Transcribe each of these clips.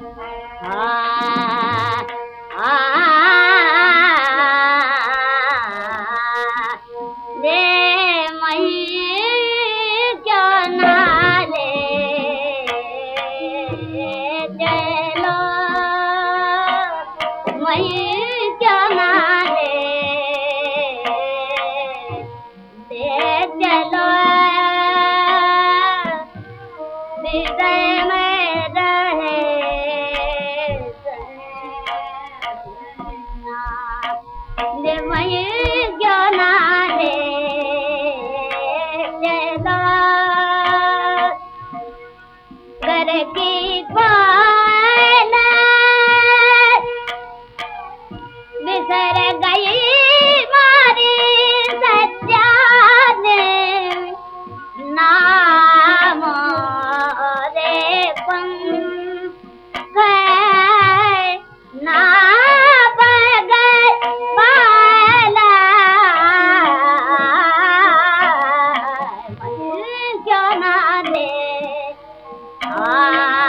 Yeah. 只叫那妹啊。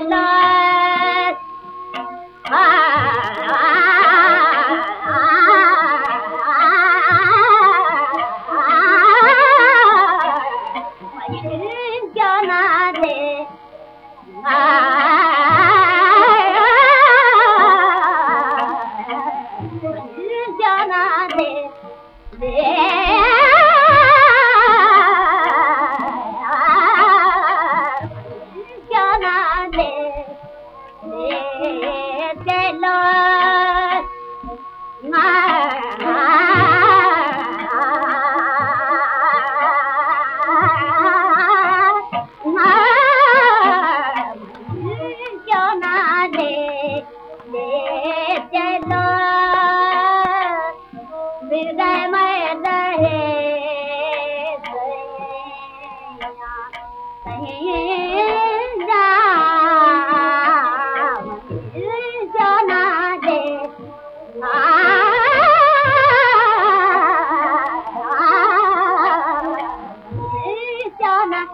来，哎，我云家那的，哎，我云家那的。चलो Donna.